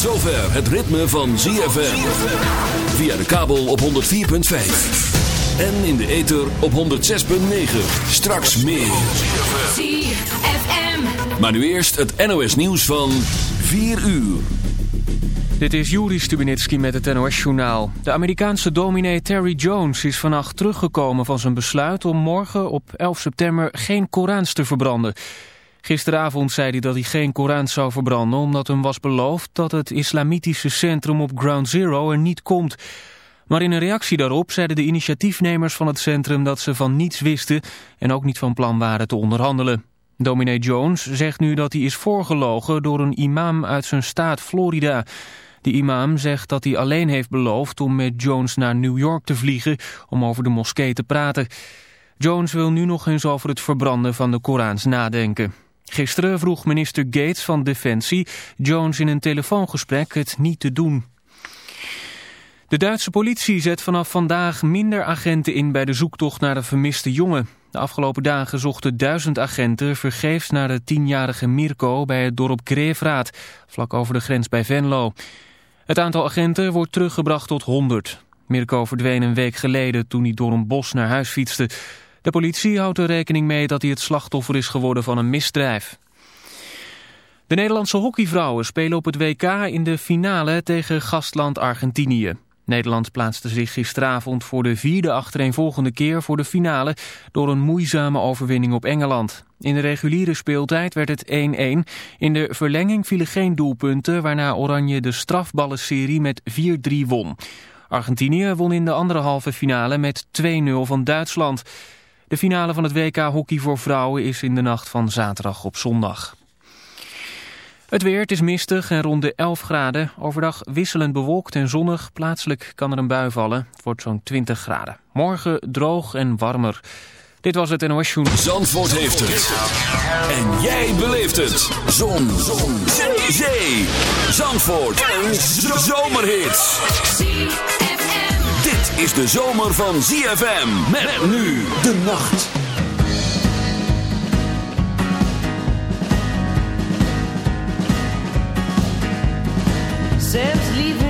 het ritme van ZFM. Via de kabel op 104.5. En in de ether op 106.9. Straks meer. ZFM. Maar nu eerst het NOS nieuws van 4 uur. Dit is Juri Stubenitski met het NOS-journaal. De Amerikaanse dominee Terry Jones is vannacht teruggekomen van zijn besluit... om morgen op 11 september geen Korans te verbranden... Gisteravond zei hij dat hij geen Koran zou verbranden omdat hem was beloofd dat het islamitische centrum op Ground Zero er niet komt. Maar in een reactie daarop zeiden de initiatiefnemers van het centrum dat ze van niets wisten en ook niet van plan waren te onderhandelen. Dominee Jones zegt nu dat hij is voorgelogen door een imam uit zijn staat Florida. Die imam zegt dat hij alleen heeft beloofd om met Jones naar New York te vliegen om over de moskee te praten. Jones wil nu nog eens over het verbranden van de Korans nadenken. Gisteren vroeg minister Gates van Defensie Jones in een telefoongesprek het niet te doen. De Duitse politie zet vanaf vandaag minder agenten in bij de zoektocht naar de vermiste jongen. De afgelopen dagen zochten duizend agenten vergeefs naar de tienjarige Mirko bij het dorp Greefraad, vlak over de grens bij Venlo. Het aantal agenten wordt teruggebracht tot 100. Mirko verdween een week geleden toen hij door een bos naar huis fietste. De politie houdt er rekening mee dat hij het slachtoffer is geworden van een misdrijf. De Nederlandse hockeyvrouwen spelen op het WK in de finale tegen gastland Argentinië. Nederland plaatste zich gisteravond voor de vierde achtereenvolgende keer voor de finale door een moeizame overwinning op Engeland. In de reguliere speeltijd werd het 1-1. In de verlenging vielen geen doelpunten waarna Oranje de strafballenserie met 4-3 won. Argentinië won in de andere halve finale met 2-0 van Duitsland. De finale van het WK Hockey voor vrouwen is in de nacht van zaterdag op zondag. Het weer, het is mistig en rond de 11 graden. Overdag wisselend bewolkt en zonnig. Plaatselijk kan er een bui vallen. Het wordt zo'n 20 graden. Morgen droog en warmer. Dit was het NOS Journal. Zandvoort heeft het. En jij beleeft het. Zon. Zon. Zee. Zandvoort. Een zomerhit is de zomer van ZFM. Met, nu de nacht. Sam's leaving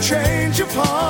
change your heart.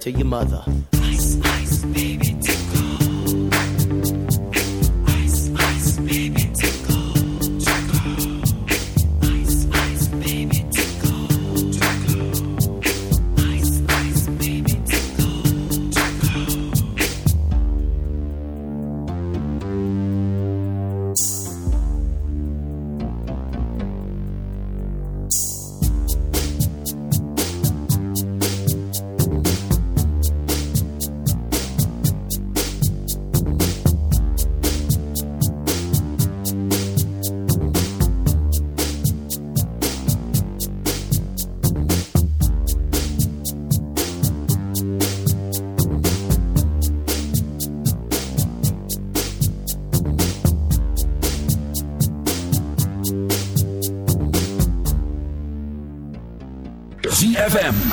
To your mother.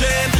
dancing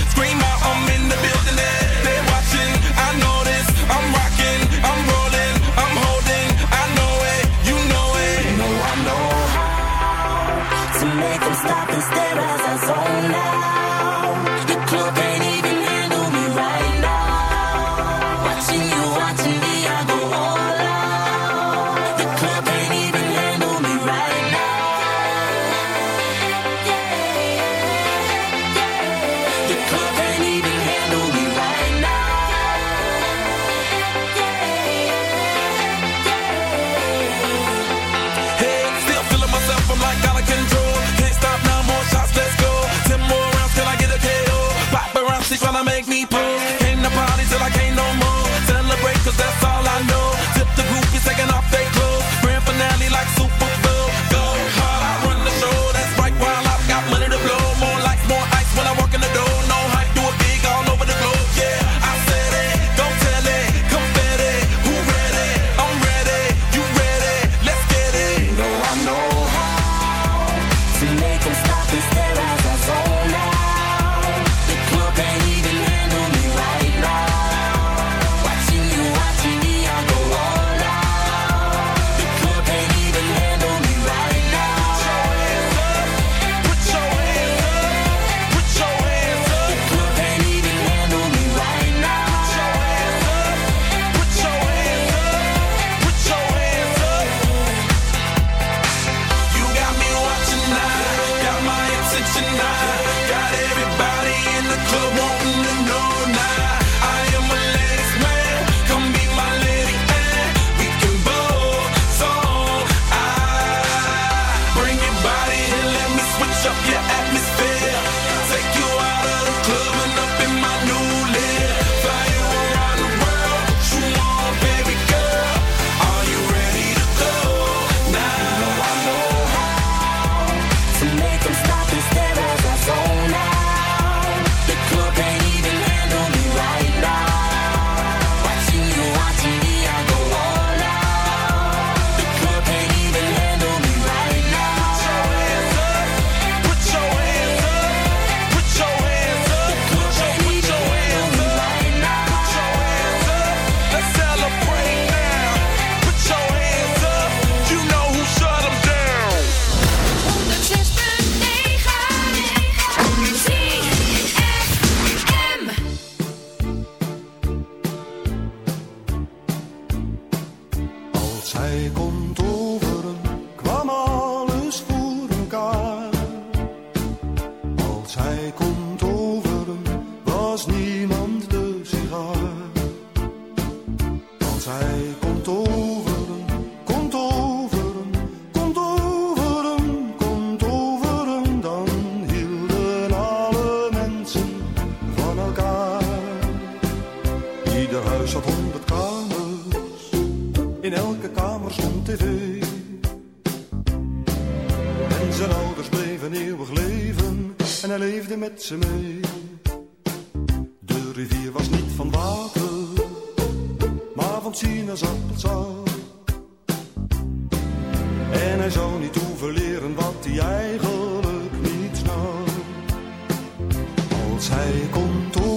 才共度。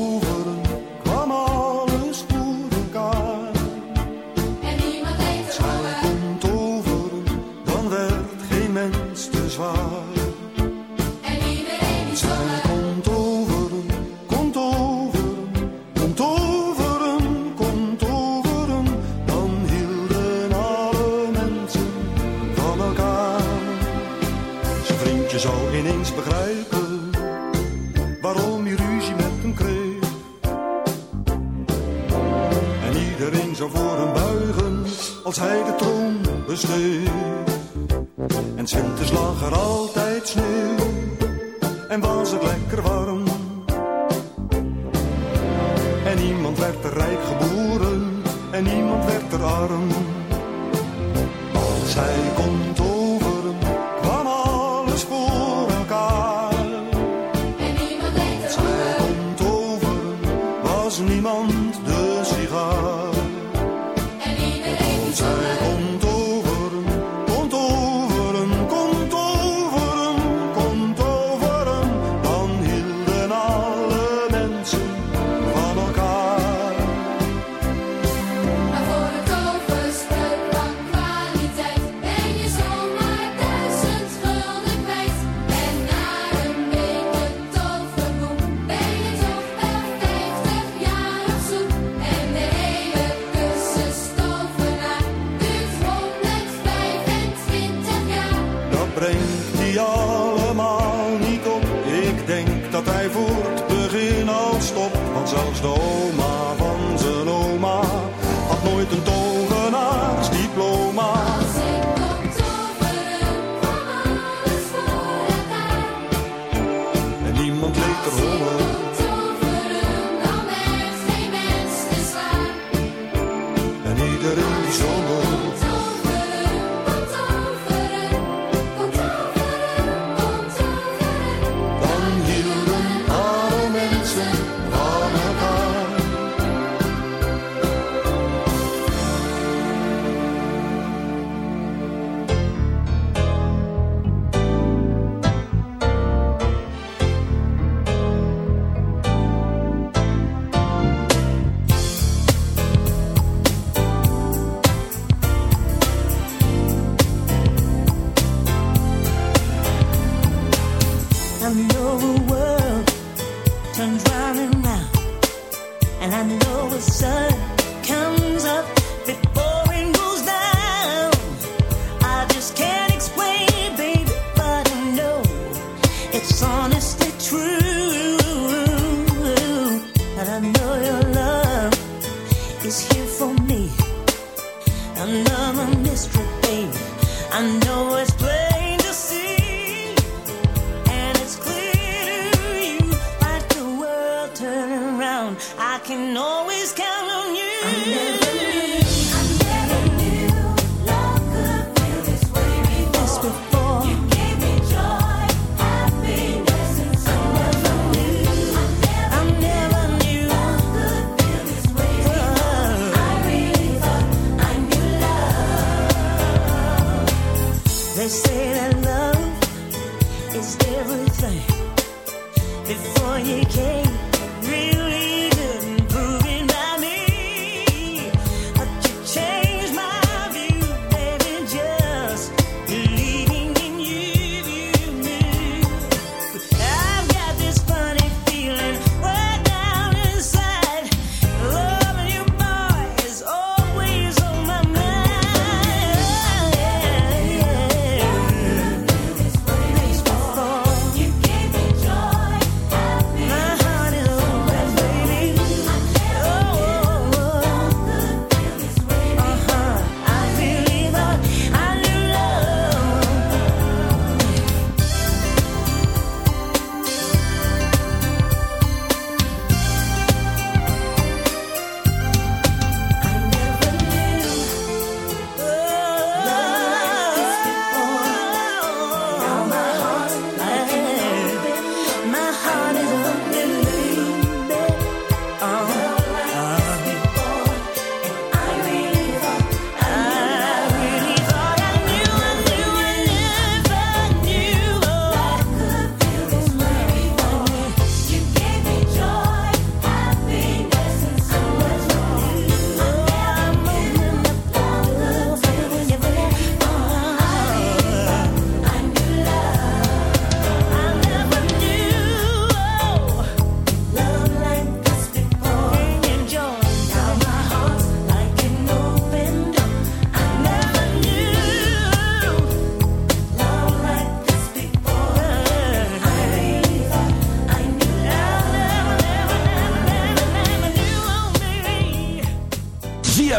Hello. people before you came.